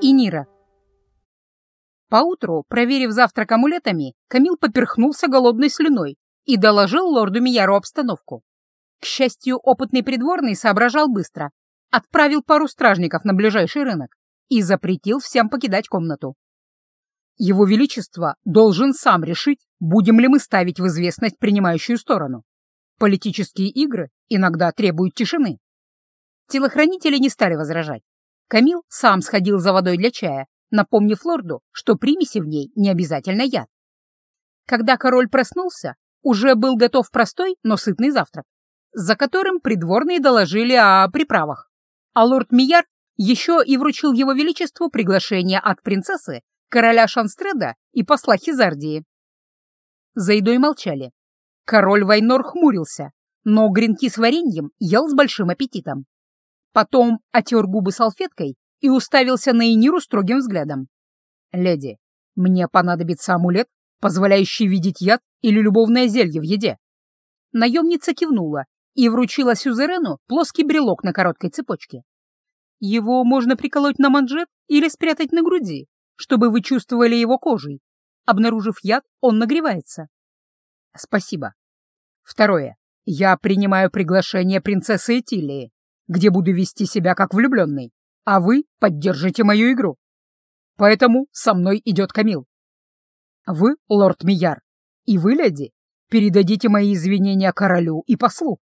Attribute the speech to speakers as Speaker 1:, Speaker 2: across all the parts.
Speaker 1: и Нира. Поутру, проверив завтрак амулетами, Камил поперхнулся голодной слюной и доложил лорду Мияру обстановку. К счастью, опытный придворный соображал быстро, отправил пару стражников на ближайший рынок и запретил всем покидать комнату. Его Величество должен сам решить, будем ли мы ставить в известность принимающую сторону. Политические игры иногда требуют тишины. Телохранители не стали возражать. Камил сам сходил за водой для чая, напомнив лорду, что примеси в ней не обязательно яд. Когда король проснулся, уже был готов простой, но сытный завтрак, за которым придворные доложили о приправах. А лорд Мияр еще и вручил его величеству приглашение от принцессы, короля Шанстреда и посла Хизардии. За едой молчали. Король Вайнор хмурился, но гренки с вареньем ел с большим аппетитом. Потом отер губы салфеткой и уставился на Эниру строгим взглядом. «Леди, мне понадобится амулет, позволяющий видеть яд или любовное зелье в еде». Наемница кивнула и вручила Сюзерену плоский брелок на короткой цепочке. Его можно приколоть на манжет или спрятать на груди, чтобы вы чувствовали его кожей. Обнаружив яд, он нагревается. Спасибо. Второе. Я принимаю приглашение принцессы Этилии, где буду вести себя как влюбленный а вы поддержите мою игру. Поэтому со мной идет Камил. Вы, лорд Мияр, и вы, леди, передадите мои извинения королю и послу.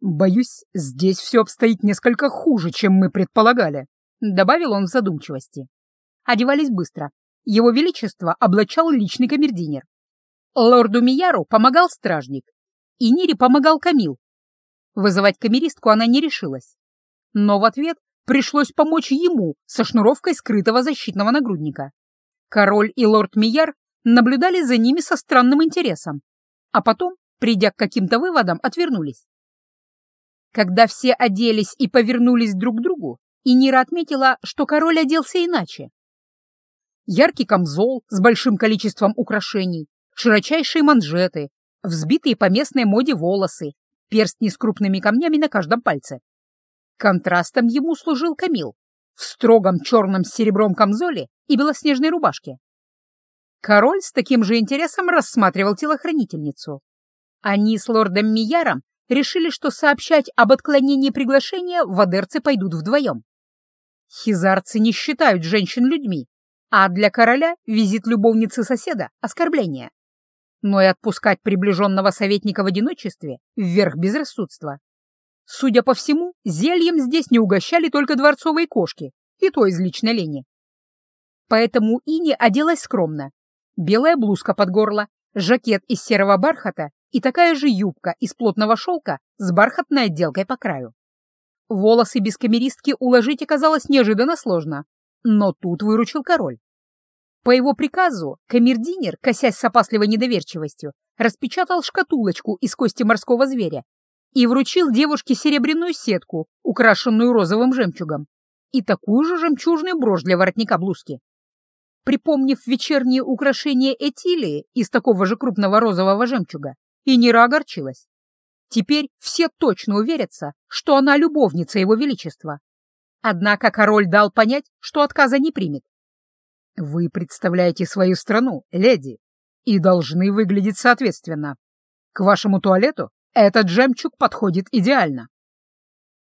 Speaker 1: Боюсь, здесь все обстоит несколько хуже, чем мы предполагали, — добавил он в задумчивости. Одевались быстро. Его Величество облачал личный камердинер. Лорду Мияру помогал стражник, и Нире помогал Камил. Вызывать камеристку она не решилась. Но в ответ пришлось помочь ему со шнуровкой скрытого защитного нагрудника. Король и лорд Мияр наблюдали за ними со странным интересом, а потом, придя к каким-то выводам, отвернулись. Когда все оделись и повернулись друг к другу, Инира отметила, что король оделся иначе. Яркий камзол с большим количеством украшений, широчайшие манжеты, взбитые по местной моде волосы, перстни с крупными камнями на каждом пальце. Контрастом ему служил Камил в строгом черном с серебром камзоле и белоснежной рубашке. Король с таким же интересом рассматривал телохранительницу. Они с лордом Мияром решили, что сообщать об отклонении приглашения вадерцы пойдут вдвоем. Хизарцы не считают женщин людьми, а для короля визит любовницы соседа — оскорбление. Но и отпускать приближенного советника в одиночестве — вверх безрассудства. Судя по всему, зельем здесь не угощали только дворцовые кошки, и то из личной лени. Поэтому Ини оделась скромно. Белая блузка под горло, жакет из серого бархата и такая же юбка из плотного шелка с бархатной отделкой по краю. Волосы без камеристки уложить оказалось неожиданно сложно, но тут выручил король. По его приказу камердинер, косясь с опасливой недоверчивостью, распечатал шкатулочку из кости морского зверя и вручил девушке серебряную сетку, украшенную розовым жемчугом, и такую же жемчужную брошь для воротника блузки. Припомнив вечерние украшения Этилии из такого же крупного розового жемчуга, Инира огорчилась. Теперь все точно уверятся, что она любовница его величества. Однако король дал понять, что отказа не примет. «Вы представляете свою страну, леди, и должны выглядеть соответственно. К вашему туалету этот жемчуг подходит идеально.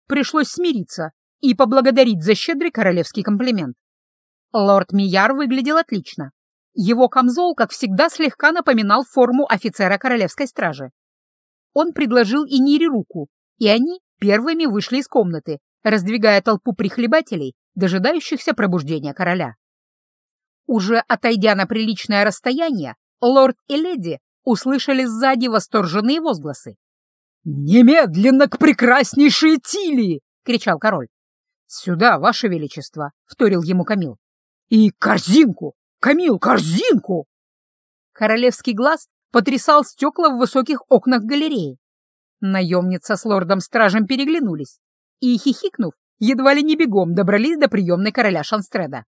Speaker 1: Пришлось смириться и поблагодарить за щедрый королевский комплимент. Лорд Мияр выглядел отлично. Его камзол, как всегда, слегка напоминал форму офицера королевской стражи. Он предложил Инире руку, и они первыми вышли из комнаты, раздвигая толпу прихлебателей, дожидающихся пробуждения короля. Уже отойдя на приличное расстояние, лорд и леди услышали сзади восторженные возгласы. «Немедленно к прекраснейшей Тилии!» — кричал король. «Сюда, ваше величество!» — вторил ему Камил. «И корзинку! Камил, корзинку!» Королевский глаз потрясал стекла в высоких окнах галереи. Наемница с лордом-стражем переглянулись и, хихикнув, едва ли не бегом добрались до приемной короля Шанстреда.